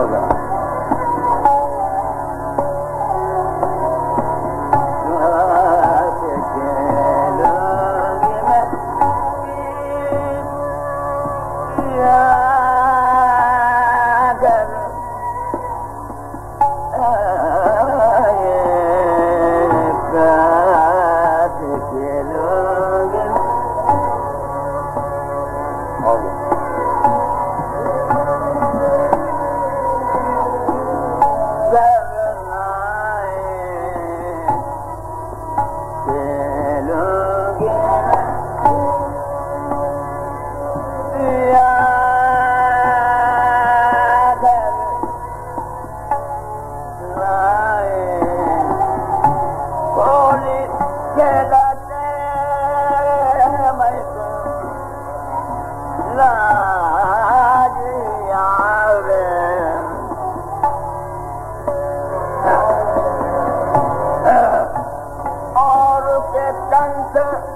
होगा yeah. Santa.